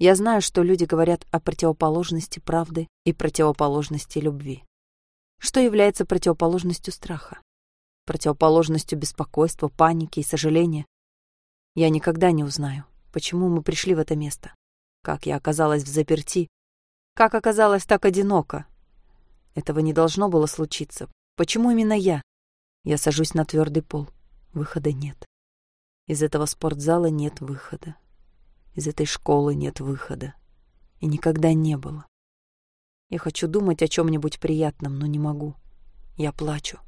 Я знаю, что люди говорят о противоположности правды и противоположности любви. Что является противоположностью страха? Противоположностью беспокойства, паники и сожаления? Я никогда не узнаю, почему мы пришли в это место, как я оказалась в заперти, как оказалась так одиноко. Этого не должно было случиться. Почему именно я? Я сажусь на твердый пол. Выхода нет. Из этого спортзала нет выхода. Из этой школы нет выхода. И никогда не было. Я хочу думать о чем-нибудь приятном, но не могу. Я плачу.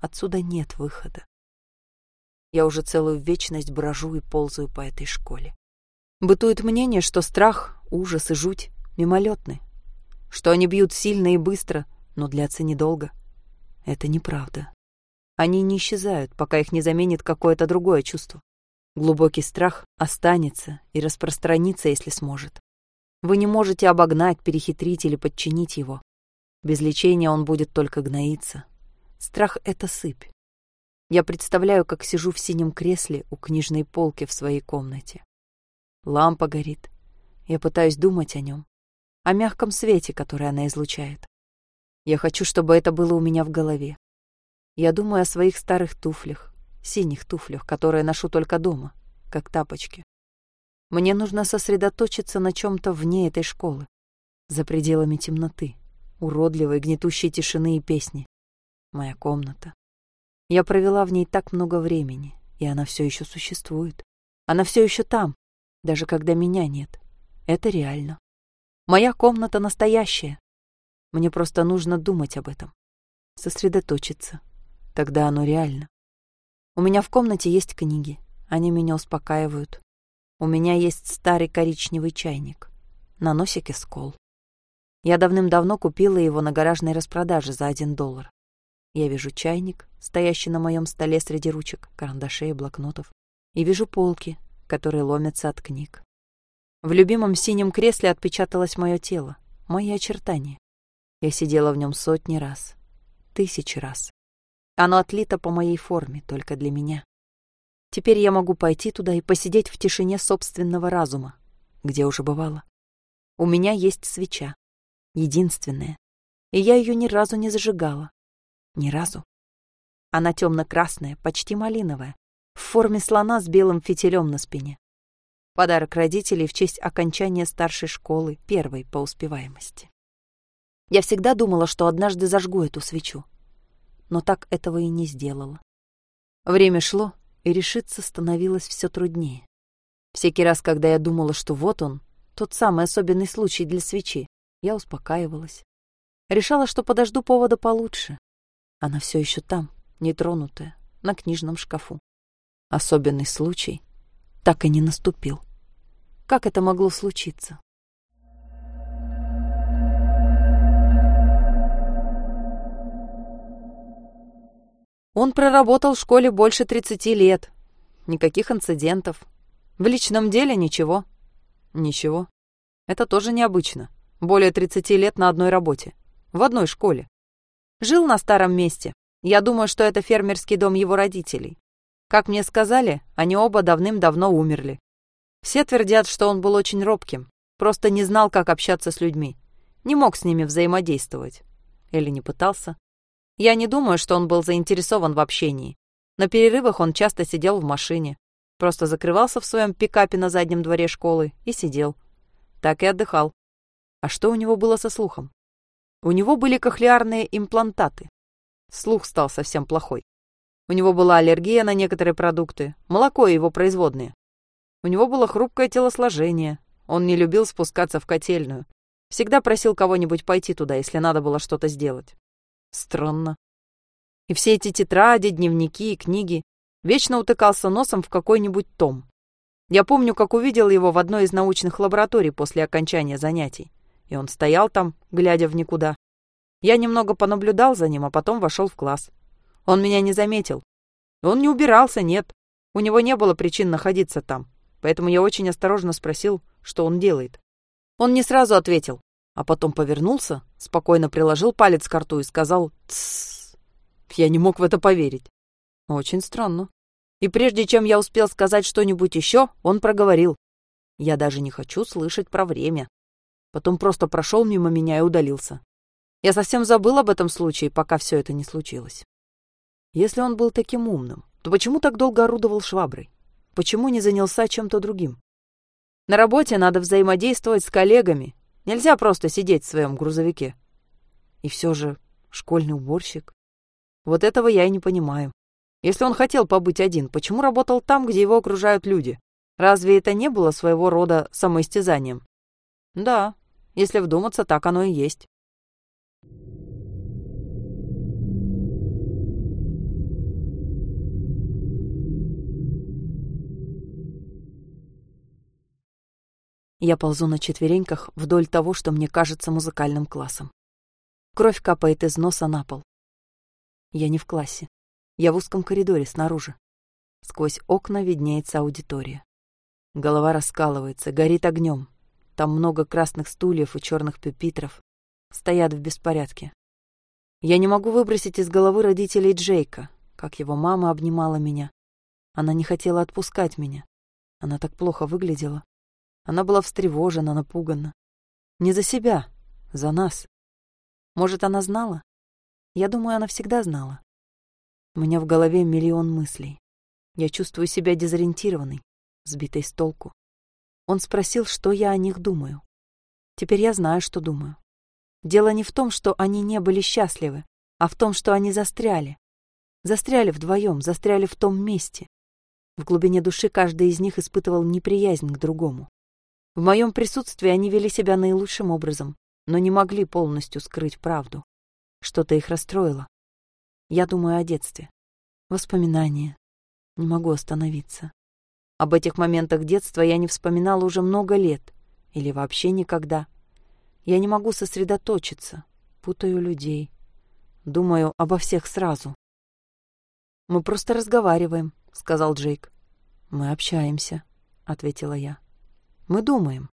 Отсюда нет выхода. Я уже целую вечность брожу и ползаю по этой школе. Бытует мнение, что страх, ужас и жуть мимолетны, что они бьют сильно и быстро, но длятся недолго. Это неправда. Они не исчезают, пока их не заменит какое-то другое чувство. Глубокий страх останется и распространится, если сможет. Вы не можете обогнать, перехитрить или подчинить его. Без лечения он будет только гноиться. Страх — это сыпь. Я представляю, как сижу в синем кресле у книжной полки в своей комнате. Лампа горит. Я пытаюсь думать о нем, о мягком свете, который она излучает. Я хочу, чтобы это было у меня в голове. Я думаю о своих старых туфлях, синих туфлях, которые ношу только дома, как тапочки. Мне нужно сосредоточиться на чем-то вне этой школы, за пределами темноты, уродливой, гнетущей тишины и песни. Моя комната. Я провела в ней так много времени, и она все еще существует. Она все еще там, даже когда меня нет. Это реально. Моя комната настоящая. Мне просто нужно думать об этом, сосредоточиться. Тогда оно реально. У меня в комнате есть книги. Они меня успокаивают. У меня есть старый коричневый чайник. На носике скол. Я давным-давно купила его на гаражной распродаже за один доллар. Я вижу чайник, стоящий на моем столе среди ручек, карандашей и блокнотов, и вижу полки, которые ломятся от книг. В любимом синем кресле отпечаталось мое тело, мои очертания. Я сидела в нем сотни раз, тысячи раз. Оно отлито по моей форме, только для меня. Теперь я могу пойти туда и посидеть в тишине собственного разума, где уже бывало. У меня есть свеча, единственная, и я ее ни разу не зажигала. Ни разу. Она темно-красная, почти малиновая, в форме слона с белым фитилем на спине. Подарок родителей в честь окончания старшей школы, первой по успеваемости. Я всегда думала, что однажды зажгу эту свечу, но так этого и не сделала. Время шло, и решиться становилось все труднее. Всякий раз, когда я думала, что вот он, тот самый особенный случай для свечи, я успокаивалась. Решала, что подожду повода получше. Она все еще там, нетронутая, на книжном шкафу. Особенный случай так и не наступил. Как это могло случиться? Он проработал в школе больше 30 лет. Никаких инцидентов. В личном деле ничего. Ничего. Это тоже необычно. Более 30 лет на одной работе. В одной школе. Жил на старом месте. Я думаю, что это фермерский дом его родителей. Как мне сказали, они оба давным-давно умерли. Все твердят, что он был очень робким, просто не знал, как общаться с людьми, не мог с ними взаимодействовать. Или не пытался. Я не думаю, что он был заинтересован в общении. На перерывах он часто сидел в машине, просто закрывался в своем пикапе на заднем дворе школы и сидел. Так и отдыхал. А что у него было со слухом? У него были кохлеарные имплантаты. Слух стал совсем плохой. У него была аллергия на некоторые продукты, молоко и его производные. У него было хрупкое телосложение, он не любил спускаться в котельную. Всегда просил кого-нибудь пойти туда, если надо было что-то сделать. Странно. И все эти тетради, дневники и книги вечно утыкался носом в какой-нибудь том. Я помню, как увидел его в одной из научных лабораторий после окончания занятий. И он стоял там, глядя в никуда. Я немного понаблюдал за ним, а потом вошел в класс. Он меня не заметил. Он не убирался, нет. У него не было причин находиться там. Поэтому я очень осторожно спросил, что он делает. Он не сразу ответил, а потом повернулся, спокойно приложил палец к рту и сказал «Тссс». Я не мог в это поверить. Очень странно. И прежде чем я успел сказать что-нибудь еще, он проговорил. Я даже не хочу слышать про время. Потом просто прошел мимо меня и удалился. Я совсем забыл об этом случае, пока все это не случилось. Если он был таким умным, то почему так долго орудовал шваброй? Почему не занялся чем-то другим? На работе надо взаимодействовать с коллегами. Нельзя просто сидеть в своем грузовике. И все же школьный уборщик. Вот этого я и не понимаю. Если он хотел побыть один, почему работал там, где его окружают люди? Разве это не было своего рода самоистязанием? Да, если вдуматься, так оно и есть. Я ползу на четвереньках вдоль того, что мне кажется музыкальным классом. Кровь капает из носа на пол. Я не в классе. Я в узком коридоре снаружи. Сквозь окна виднеется аудитория. Голова раскалывается, горит огнем. Там много красных стульев и черных пюпитров. Стоят в беспорядке. Я не могу выбросить из головы родителей Джейка, как его мама обнимала меня. Она не хотела отпускать меня. Она так плохо выглядела. Она была встревожена, напугана. Не за себя, за нас. Может, она знала? Я думаю, она всегда знала. У меня в голове миллион мыслей. Я чувствую себя дезориентированной, сбитой с толку. Он спросил, что я о них думаю. Теперь я знаю, что думаю. Дело не в том, что они не были счастливы, а в том, что они застряли. Застряли вдвоем, застряли в том месте. В глубине души каждый из них испытывал неприязнь к другому. В моем присутствии они вели себя наилучшим образом, но не могли полностью скрыть правду. Что-то их расстроило. Я думаю о детстве. Воспоминания. Не могу остановиться. Об этих моментах детства я не вспоминала уже много лет. Или вообще никогда. Я не могу сосредоточиться. Путаю людей. Думаю обо всех сразу. «Мы просто разговариваем», — сказал Джейк. «Мы общаемся», — ответила я. «Мы думаем».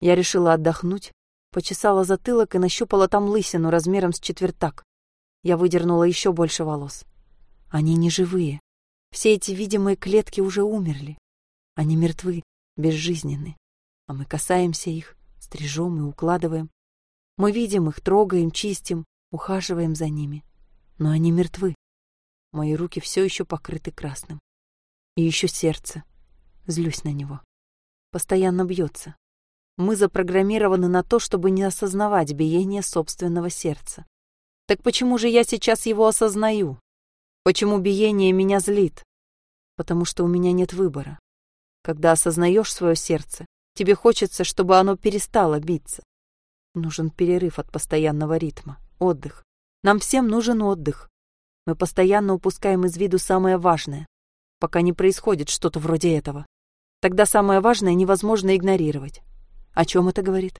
Я решила отдохнуть, почесала затылок и нащупала там лысину размером с четвертак. Я выдернула еще больше волос. Они не живые. Все эти видимые клетки уже умерли. Они мертвы, безжизненны. А мы касаемся их, стрижем и укладываем. Мы видим их, трогаем, чистим, ухаживаем за ними. Но они мертвы. Мои руки все еще покрыты красным. И еще сердце. Злюсь на него. Постоянно бьется. Мы запрограммированы на то, чтобы не осознавать биение собственного сердца. Так почему же я сейчас его осознаю? Почему биение меня злит? Потому что у меня нет выбора. Когда осознаешь свое сердце, тебе хочется, чтобы оно перестало биться. Нужен перерыв от постоянного ритма, отдых. Нам всем нужен отдых. Мы постоянно упускаем из виду самое важное, пока не происходит что-то вроде этого. Тогда самое важное невозможно игнорировать. О чем это говорит?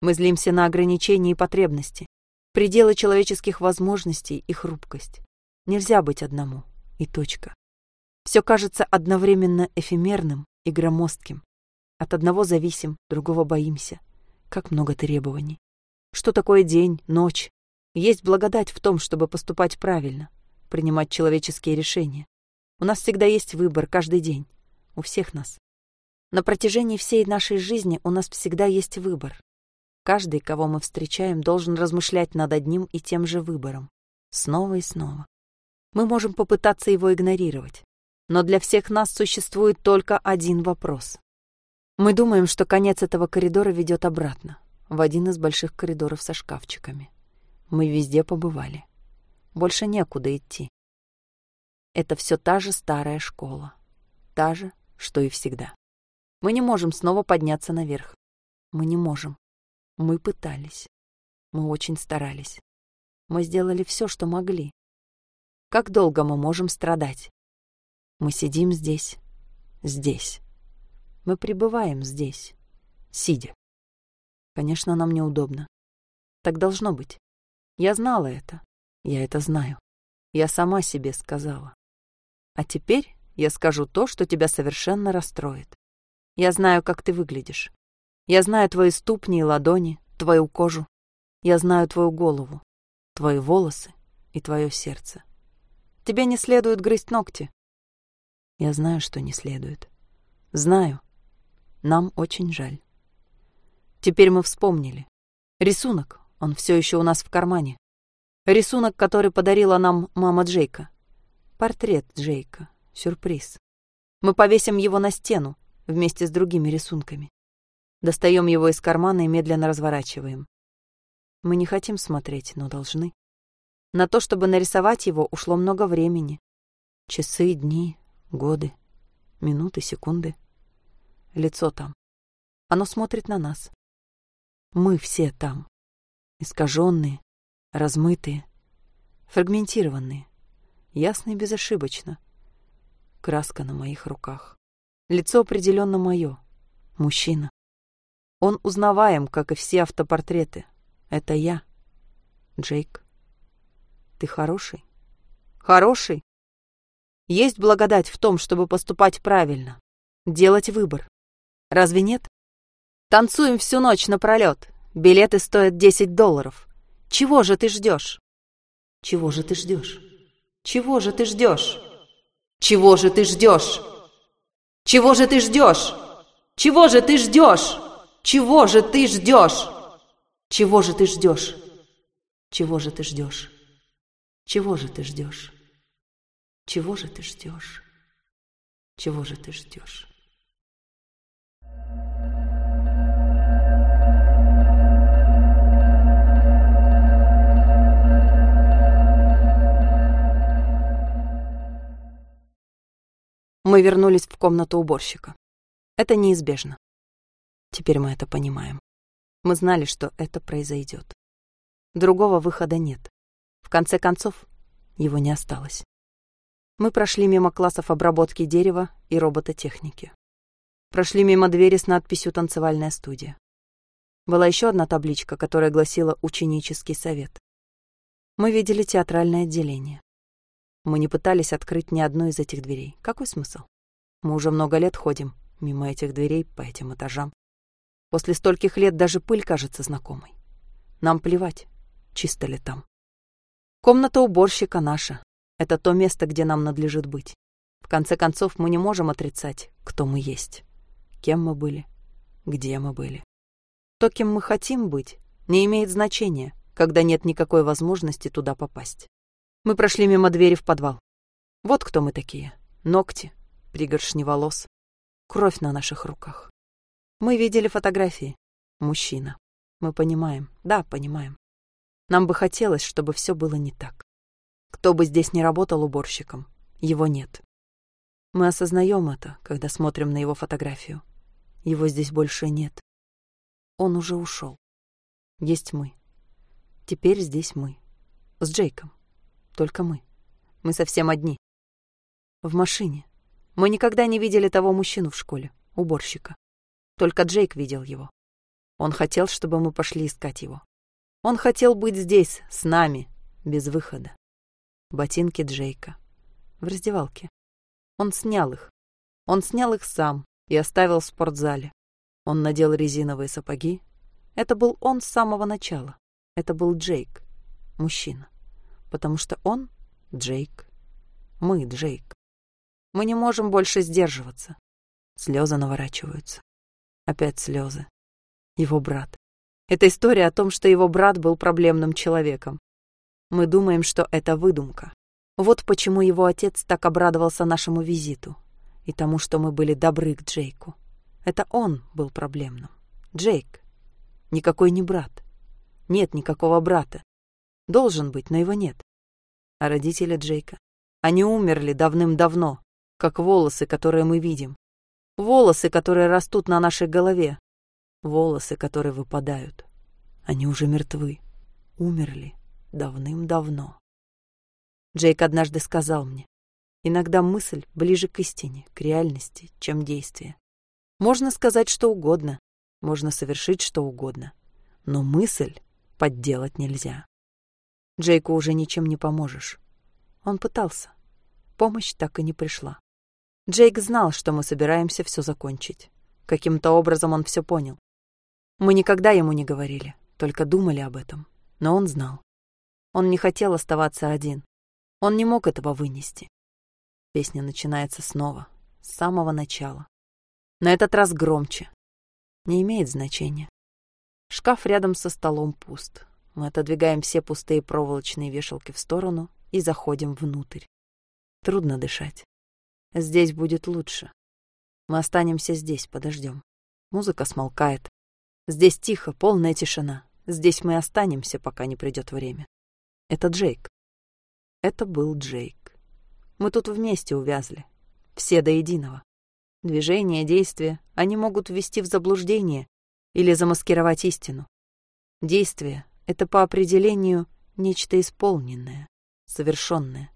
Мы злимся на ограничения и потребности, пределы человеческих возможностей и хрупкость. Нельзя быть одному, и точка. Все кажется одновременно эфемерным и громоздким. От одного зависим, другого боимся. Как много требований. Что такое день, ночь? Есть благодать в том, чтобы поступать правильно, принимать человеческие решения. У нас всегда есть выбор каждый день. У всех нас. На протяжении всей нашей жизни у нас всегда есть выбор. Каждый, кого мы встречаем, должен размышлять над одним и тем же выбором. Снова и снова. Мы можем попытаться его игнорировать. Но для всех нас существует только один вопрос. Мы думаем, что конец этого коридора ведет обратно, в один из больших коридоров со шкафчиками. Мы везде побывали. Больше некуда идти. Это все та же старая школа. Та же, что и всегда. Мы не можем снова подняться наверх. Мы не можем. Мы пытались. Мы очень старались. Мы сделали все, что могли. Как долго мы можем страдать? Мы сидим здесь, здесь. Мы пребываем здесь, сидя. Конечно, нам неудобно. Так должно быть. Я знала это. Я это знаю. Я сама себе сказала. А теперь я скажу то, что тебя совершенно расстроит. Я знаю, как ты выглядишь. Я знаю твои ступни и ладони, твою кожу. Я знаю твою голову, твои волосы и твое сердце. Тебе не следует грызть ногти. Я знаю, что не следует. Знаю. Нам очень жаль. Теперь мы вспомнили. Рисунок, он все еще у нас в кармане. Рисунок, который подарила нам мама Джейка. Портрет Джейка. Сюрприз. Мы повесим его на стену вместе с другими рисунками. Достаем его из кармана и медленно разворачиваем. Мы не хотим смотреть, но должны. На то, чтобы нарисовать его, ушло много времени. Часы, дни, годы, минуты, секунды. Лицо там. Оно смотрит на нас. Мы все там. Искаженные, размытые, фрагментированные, ясно и безошибочно. Краска на моих руках. Лицо определенно мое. Мужчина. Он узнаваем, как и все автопортреты. Это я. Джейк. Ты хороший? Хороший? Есть благодать в том, чтобы поступать правильно. Делать выбор. Разве нет? Танцуем всю ночь напролет. Билеты стоят 10 долларов. Чего же ты ждешь? Чего же ты ждешь? Чего же ты ждешь? Чего же ты ждешь? Чего же ты ждешь? Чего же ты ждешь? Чего же ты ждешь? Чего же ты ждешь? Чего же ты ждешь? Чего же ты ждешь? Чего же ты ждешь? Чего же ты ждешь? Мы вернулись в комнату уборщика. Это неизбежно. Теперь мы это понимаем. Мы знали, что это произойдет. Другого выхода нет. В конце концов, его не осталось. Мы прошли мимо классов обработки дерева и робототехники. Прошли мимо двери с надписью «Танцевальная студия». Была еще одна табличка, которая гласила «Ученический совет». Мы видели театральное отделение. Мы не пытались открыть ни одной из этих дверей. Какой смысл? Мы уже много лет ходим мимо этих дверей по этим этажам. После стольких лет даже пыль кажется знакомой. Нам плевать, чисто ли там. Комната уборщика наша. Это то место, где нам надлежит быть. В конце концов, мы не можем отрицать, кто мы есть, кем мы были, где мы были. То, кем мы хотим быть, не имеет значения, когда нет никакой возможности туда попасть. Мы прошли мимо двери в подвал. Вот кто мы такие. Ногти, пригоршни волос, кровь на наших руках. Мы видели фотографии. Мужчина. Мы понимаем. Да, понимаем. Нам бы хотелось, чтобы все было не так. Кто бы здесь не работал уборщиком, его нет. Мы осознаем это, когда смотрим на его фотографию. Его здесь больше нет. Он уже ушел. Есть мы. Теперь здесь мы. С Джейком. Только мы. Мы совсем одни. В машине. Мы никогда не видели того мужчину в школе, уборщика. Только Джейк видел его. Он хотел, чтобы мы пошли искать его. Он хотел быть здесь, с нами, без выхода. Ботинки Джейка. В раздевалке. Он снял их. Он снял их сам и оставил в спортзале. Он надел резиновые сапоги. Это был он с самого начала. Это был Джейк, мужчина потому что он — Джейк. Мы — Джейк. Мы не можем больше сдерживаться. Слезы наворачиваются. Опять слезы. Его брат. Это история о том, что его брат был проблемным человеком. Мы думаем, что это выдумка. Вот почему его отец так обрадовался нашему визиту и тому, что мы были добры к Джейку. Это он был проблемным. Джейк. Никакой не брат. Нет никакого брата. Должен быть, но его нет. А родители Джейка? Они умерли давным-давно, как волосы, которые мы видим. Волосы, которые растут на нашей голове. Волосы, которые выпадают. Они уже мертвы. Умерли давным-давно. Джейк однажды сказал мне, иногда мысль ближе к истине, к реальности, чем действие. Можно сказать что угодно, можно совершить что угодно, но мысль подделать нельзя. Джейку уже ничем не поможешь. Он пытался. Помощь так и не пришла. Джейк знал, что мы собираемся все закончить. Каким-то образом он все понял. Мы никогда ему не говорили, только думали об этом. Но он знал. Он не хотел оставаться один. Он не мог этого вынести. Песня начинается снова, с самого начала. На этот раз громче, Не имеет значения. Шкаф рядом со столом пуст. Мы отодвигаем все пустые проволочные вешалки в сторону и заходим внутрь. Трудно дышать. Здесь будет лучше. Мы останемся здесь, подождем. Музыка смолкает. Здесь тихо, полная тишина. Здесь мы останемся, пока не придет время. Это Джейк. Это был Джейк. Мы тут вместе увязли. Все до единого. Движения, действия, они могут ввести в заблуждение или замаскировать истину. Действие — это по определению нечто исполненное, совершенное.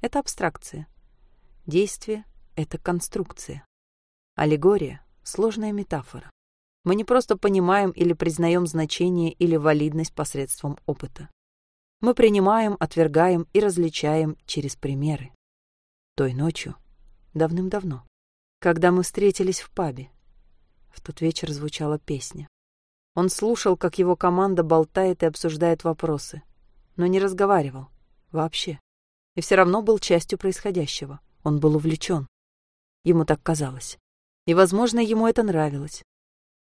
Это абстракция. Действие — это конструкция. Аллегория — сложная метафора. Мы не просто понимаем или признаем значение или валидность посредством опыта. Мы принимаем, отвергаем и различаем через примеры. Той ночью, давным-давно, когда мы встретились в пабе, в тот вечер звучала песня. Он слушал, как его команда болтает и обсуждает вопросы, но не разговаривал. Вообще. И все равно был частью происходящего. Он был увлечен. Ему так казалось. И, возможно, ему это нравилось.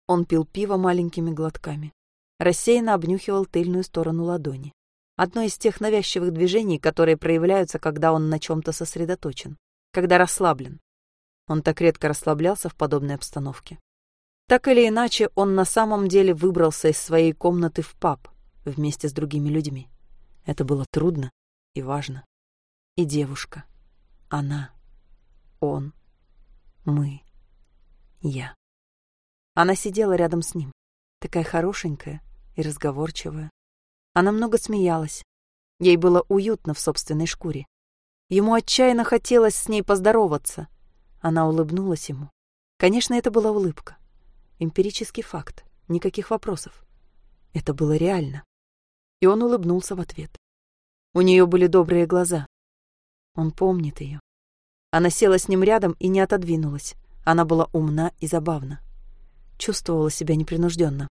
Он пил пиво маленькими глотками. Рассеянно обнюхивал тыльную сторону ладони. Одно из тех навязчивых движений, которые проявляются, когда он на чем-то сосредоточен, когда расслаблен. Он так редко расслаблялся в подобной обстановке. Так или иначе, он на самом деле выбрался из своей комнаты в паб вместе с другими людьми. Это было трудно и важно. И девушка. Она. Он. Мы. Я. Она сидела рядом с ним, такая хорошенькая и разговорчивая. Она много смеялась. Ей было уютно в собственной шкуре. Ему отчаянно хотелось с ней поздороваться. Она улыбнулась ему. Конечно, это была улыбка. Эмпирический факт. Никаких вопросов. Это было реально. И он улыбнулся в ответ. У нее были добрые глаза. Он помнит ее. Она села с ним рядом и не отодвинулась. Она была умна и забавна чувствовала себя непринужденно.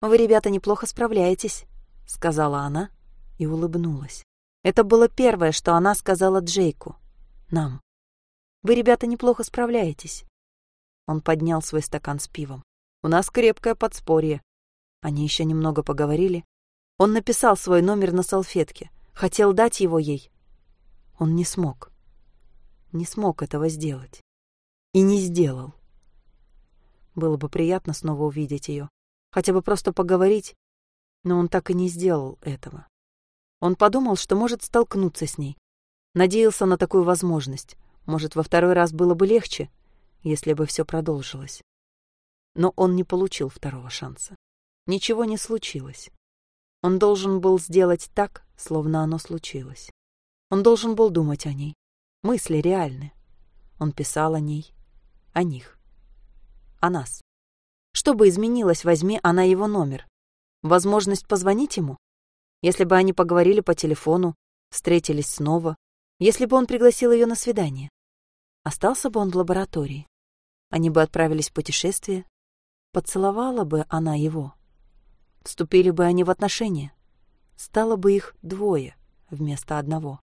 «Вы, ребята, неплохо справляетесь», — сказала она и улыбнулась. Это было первое, что она сказала Джейку. Нам. «Вы, ребята, неплохо справляетесь». Он поднял свой стакан с пивом. «У нас крепкое подспорье». Они еще немного поговорили. Он написал свой номер на салфетке. Хотел дать его ей. Он не смог. Не смог этого сделать. И не сделал. Было бы приятно снова увидеть ее, хотя бы просто поговорить, но он так и не сделал этого. Он подумал, что может столкнуться с ней. Надеялся на такую возможность. Может, во второй раз было бы легче, если бы все продолжилось. Но он не получил второго шанса. Ничего не случилось. Он должен был сделать так, словно оно случилось. Он должен был думать о ней. Мысли реальны. Он писал о ней, о них о нас. Что бы изменилось, возьми она его номер. Возможность позвонить ему? Если бы они поговорили по телефону, встретились снова, если бы он пригласил ее на свидание. Остался бы он в лаборатории. Они бы отправились в путешествие. Поцеловала бы она его. Вступили бы они в отношения. Стало бы их двое вместо одного.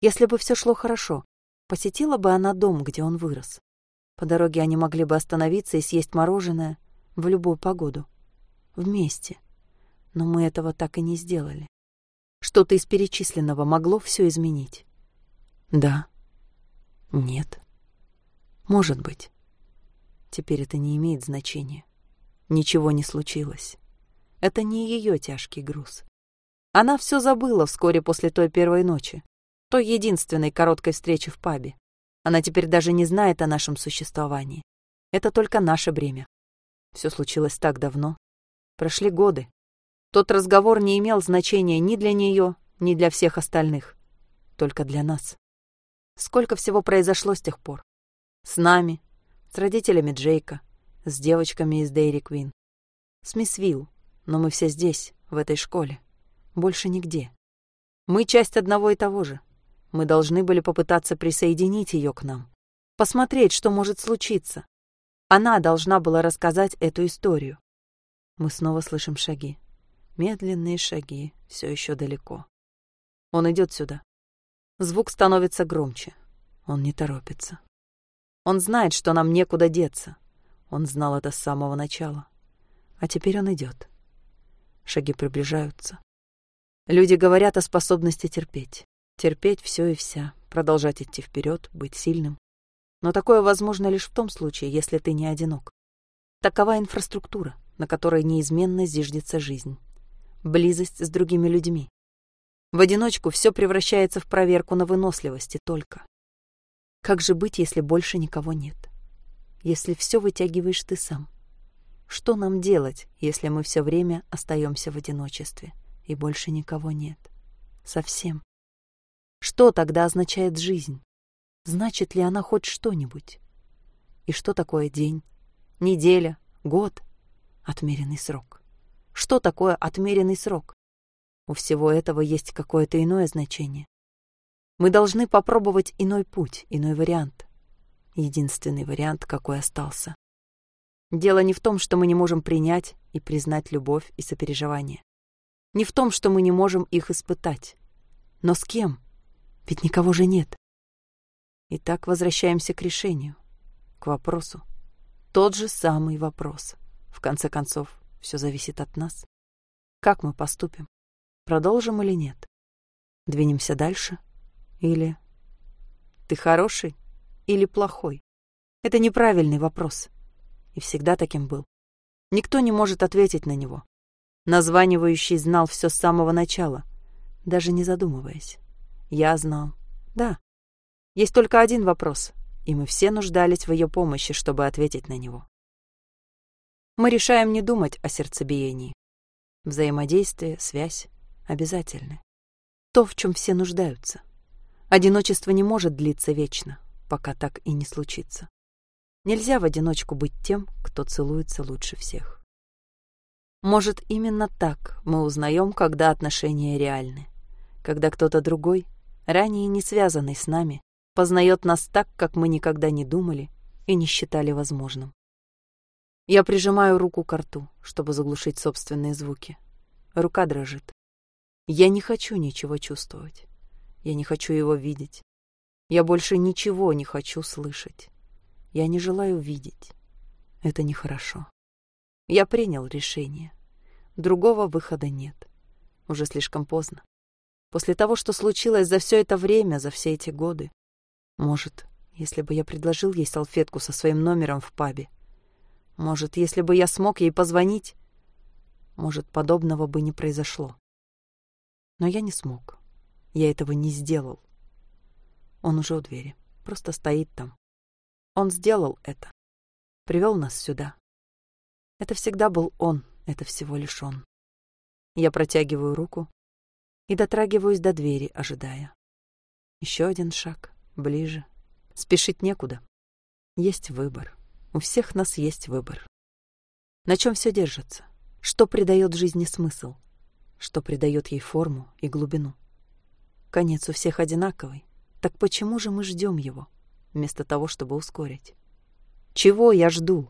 Если бы все шло хорошо, посетила бы она дом, где он вырос. По дороге они могли бы остановиться и съесть мороженое в любую погоду. Вместе. Но мы этого так и не сделали. Что-то из перечисленного могло все изменить. Да. Нет. Может быть. Теперь это не имеет значения. Ничего не случилось. Это не ее тяжкий груз. Она все забыла вскоре после той первой ночи, той единственной короткой встречи в пабе. Она теперь даже не знает о нашем существовании. Это только наше бремя. Все случилось так давно. Прошли годы. Тот разговор не имел значения ни для нее, ни для всех остальных. Только для нас. Сколько всего произошло с тех пор. С нами, с родителями Джейка, с девочками из Дейри Квин. С мисс Вилл, но мы все здесь, в этой школе. Больше нигде. Мы часть одного и того же. Мы должны были попытаться присоединить ее к нам, посмотреть, что может случиться. Она должна была рассказать эту историю. Мы снова слышим шаги. Медленные шаги, все еще далеко. Он идет сюда. Звук становится громче. Он не торопится. Он знает, что нам некуда деться. Он знал это с самого начала. А теперь он идет. Шаги приближаются. Люди говорят о способности терпеть. Терпеть все и вся, продолжать идти вперед, быть сильным. Но такое возможно лишь в том случае, если ты не одинок. Такова инфраструктура, на которой неизменно зиждется жизнь. Близость с другими людьми. В одиночку все превращается в проверку на выносливость и только. Как же быть, если больше никого нет? Если все вытягиваешь ты сам? Что нам делать, если мы все время остаемся в одиночестве и больше никого нет? Совсем. Что тогда означает жизнь? Значит ли она хоть что-нибудь? И что такое день, неделя, год? Отмеренный срок. Что такое отмеренный срок? У всего этого есть какое-то иное значение. Мы должны попробовать иной путь, иной вариант. Единственный вариант, какой остался. Дело не в том, что мы не можем принять и признать любовь и сопереживание. Не в том, что мы не можем их испытать. Но с кем? Ведь никого же нет. Итак, возвращаемся к решению, к вопросу. Тот же самый вопрос. В конце концов, все зависит от нас. Как мы поступим? Продолжим или нет? Двинемся дальше? Или ты хороший или плохой? Это неправильный вопрос. И всегда таким был. Никто не может ответить на него. Названивающий знал все с самого начала, даже не задумываясь. Я знал. Да. Есть только один вопрос, и мы все нуждались в ее помощи, чтобы ответить на него. Мы решаем не думать о сердцебиении. Взаимодействие, связь обязательны. То, в чем все нуждаются. Одиночество не может длиться вечно, пока так и не случится. Нельзя в одиночку быть тем, кто целуется лучше всех. Может, именно так мы узнаем, когда отношения реальны, когда кто-то другой ранее не связанный с нами, познает нас так, как мы никогда не думали и не считали возможным. Я прижимаю руку к рту, чтобы заглушить собственные звуки. Рука дрожит. Я не хочу ничего чувствовать. Я не хочу его видеть. Я больше ничего не хочу слышать. Я не желаю видеть. Это нехорошо. Я принял решение. Другого выхода нет. Уже слишком поздно. После того, что случилось за все это время, за все эти годы. Может, если бы я предложил ей салфетку со своим номером в пабе. Может, если бы я смог ей позвонить. Может, подобного бы не произошло. Но я не смог. Я этого не сделал. Он уже у двери, просто стоит там. Он сделал это. Привел нас сюда. Это всегда был он, это всего лишь он. Я протягиваю руку, и дотрагиваюсь до двери, ожидая. Еще один шаг, ближе. Спешить некуда. Есть выбор. У всех нас есть выбор. На чем все держится? Что придает жизни смысл? Что придает ей форму и глубину? Конец у всех одинаковый. Так почему же мы ждем его, вместо того, чтобы ускорить? Чего я жду?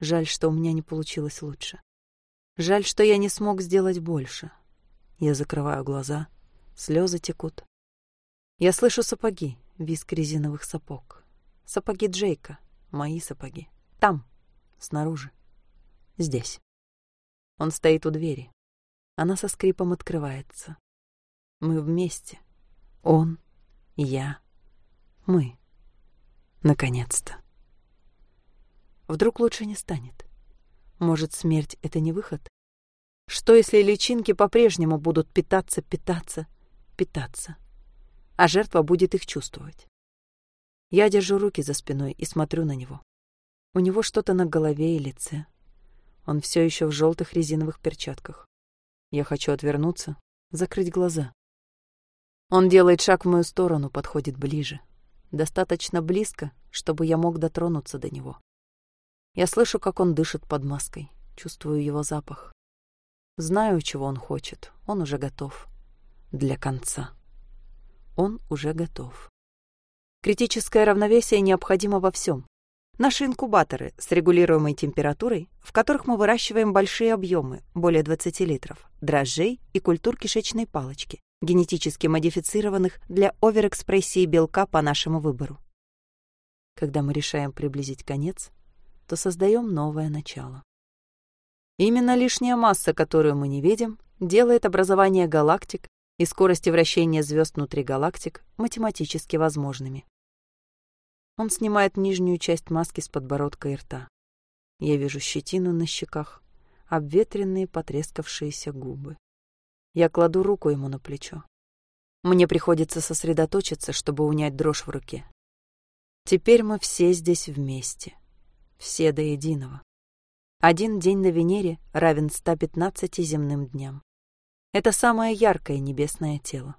Жаль, что у меня не получилось лучше. Жаль, что я не смог сделать больше. Я закрываю глаза, слезы текут. Я слышу сапоги, визг резиновых сапог. Сапоги Джейка, мои сапоги. Там, снаружи. Здесь. Он стоит у двери. Она со скрипом открывается. Мы вместе. Он, я, мы. Наконец-то. Вдруг лучше не станет. Может, смерть — это не выход? Что, если личинки по-прежнему будут питаться, питаться, питаться, а жертва будет их чувствовать? Я держу руки за спиной и смотрю на него. У него что-то на голове и лице. Он все еще в желтых резиновых перчатках. Я хочу отвернуться, закрыть глаза. Он делает шаг в мою сторону, подходит ближе. Достаточно близко, чтобы я мог дотронуться до него. Я слышу, как он дышит под маской, чувствую его запах. Знаю, чего он хочет. Он уже готов. Для конца. Он уже готов. Критическое равновесие необходимо во всем. Наши инкубаторы с регулируемой температурой, в которых мы выращиваем большие объемы, более 20 литров, дрожжей и культур кишечной палочки, генетически модифицированных для оверэкспрессии белка по нашему выбору. Когда мы решаем приблизить конец, то создаем новое начало. Именно лишняя масса, которую мы не видим, делает образование галактик и скорости вращения звезд внутри галактик математически возможными. Он снимает нижнюю часть маски с подбородка и рта. Я вижу щетину на щеках, обветренные потрескавшиеся губы. Я кладу руку ему на плечо. Мне приходится сосредоточиться, чтобы унять дрожь в руке. Теперь мы все здесь вместе. Все до единого. Один день на Венере равен 115 земным дням. Это самое яркое небесное тело.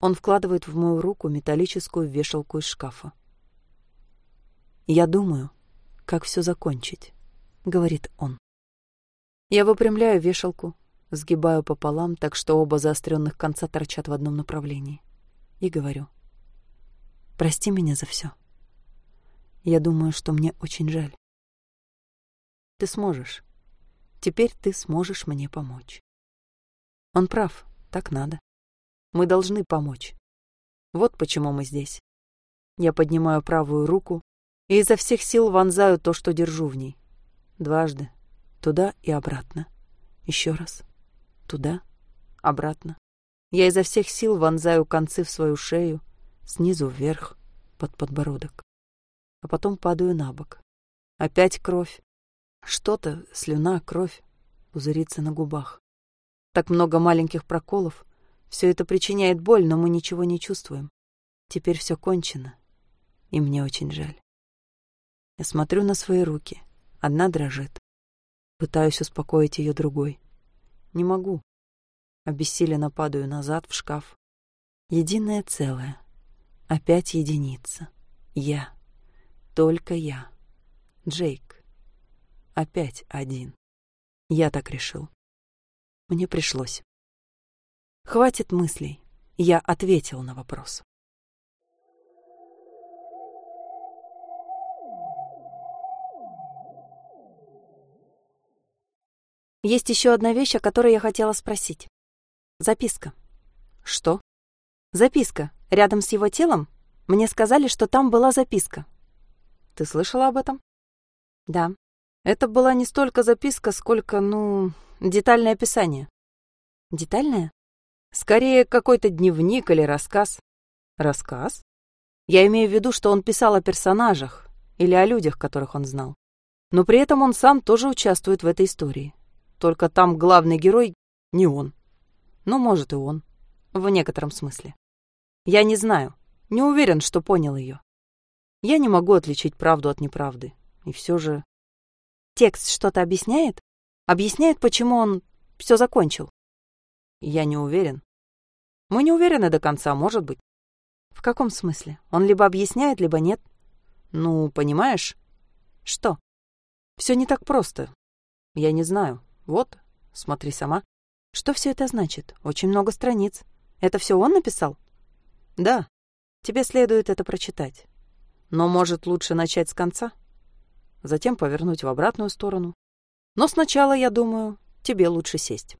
Он вкладывает в мою руку металлическую вешалку из шкафа. «Я думаю, как все закончить», — говорит он. Я выпрямляю вешалку, сгибаю пополам, так что оба заостренных конца торчат в одном направлении, и говорю. «Прости меня за все. Я думаю, что мне очень жаль. Ты сможешь. Теперь ты сможешь мне помочь». Он прав, так надо. Мы должны помочь. Вот почему мы здесь. Я поднимаю правую руку и изо всех сил вонзаю то, что держу в ней. Дважды. Туда и обратно. Еще раз. Туда, обратно. Я изо всех сил вонзаю концы в свою шею, снизу вверх, под подбородок. А потом падаю на бок. Опять кровь. Что-то, слюна, кровь, пузырится на губах. Так много маленьких проколов. Все это причиняет боль, но мы ничего не чувствуем. Теперь все кончено, и мне очень жаль. Я смотрю на свои руки. Одна дрожит. Пытаюсь успокоить ее другой. Не могу. Обессиленно падаю назад в шкаф. Единое целое. Опять единица. Я. Только я. Джейк. Опять один. Я так решил. Мне пришлось. Хватит мыслей. Я ответил на вопрос. Есть еще одна вещь, о которой я хотела спросить. Записка. Что? Записка. Рядом с его телом? Мне сказали, что там была записка. Ты слышала об этом? Да. Это была не столько записка, сколько, ну, детальное описание. Детальное? Скорее, какой-то дневник или рассказ. Рассказ? Я имею в виду, что он писал о персонажах или о людях, которых он знал. Но при этом он сам тоже участвует в этой истории. Только там главный герой не он. Ну, может, и он. В некотором смысле. Я не знаю. Не уверен, что понял ее. Я не могу отличить правду от неправды. И все же... Текст что-то объясняет? Объясняет, почему он все закончил? Я не уверен. Мы не уверены до конца, может быть. В каком смысле? Он либо объясняет, либо нет. Ну, понимаешь? Что? Все не так просто. Я не знаю. Вот, смотри сама. Что все это значит? Очень много страниц. Это все он написал? Да. Тебе следует это прочитать. Но, может, лучше начать с конца? Затем повернуть в обратную сторону. Но сначала, я думаю, тебе лучше сесть.